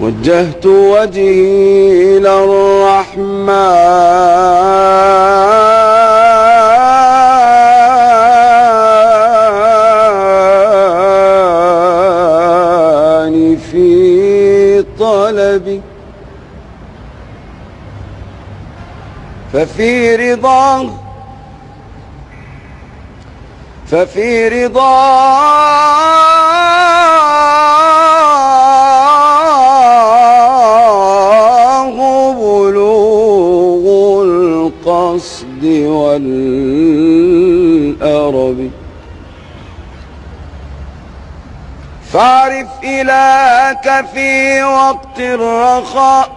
وجهت وجهي إلى الرحمن. في طلبي ففي رضاه ففي رضاه بلوغ القصد والأرب فاعرف إلهك في وقت الرخاء.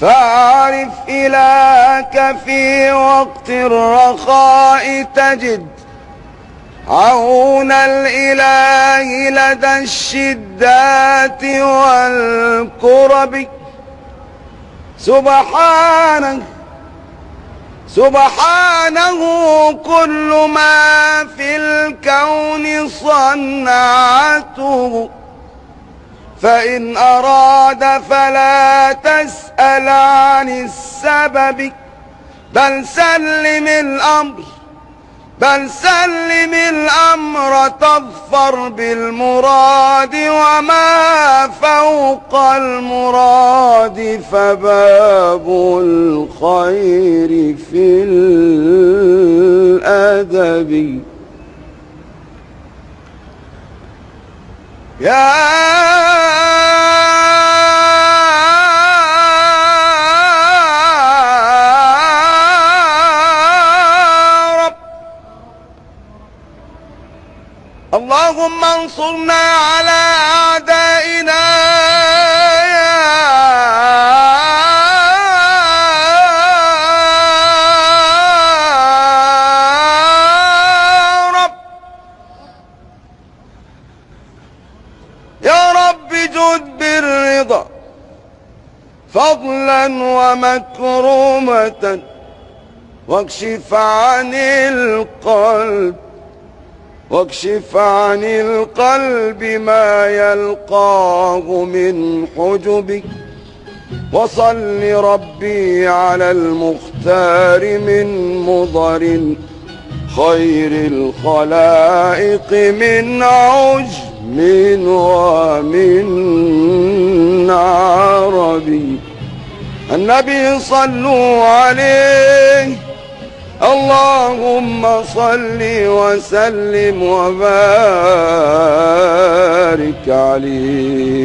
فاعرف إلهك في وقت الرخاء. تجد عون الإله لدى الشدات والكرب. سبحانه سبحانه كل ما في الكون صنعته. فإن أراد فلا تسأل عن السبب. بل سلم الأمر بل سلم الأمر تظفر بالمراد وما فوق المراد. فباب الخير في الأدب. يا رب. اللهم انصرنا على أعدائنا فضلا ومكرمة واكشف عن القلب واكشف عن القلب ما يلقاه من حجبك. وصل ربي على المختار من مضر خير الخلائق من عجم ومن النبي صلوا عليه. اللهم صل وسلم وبارك عليه.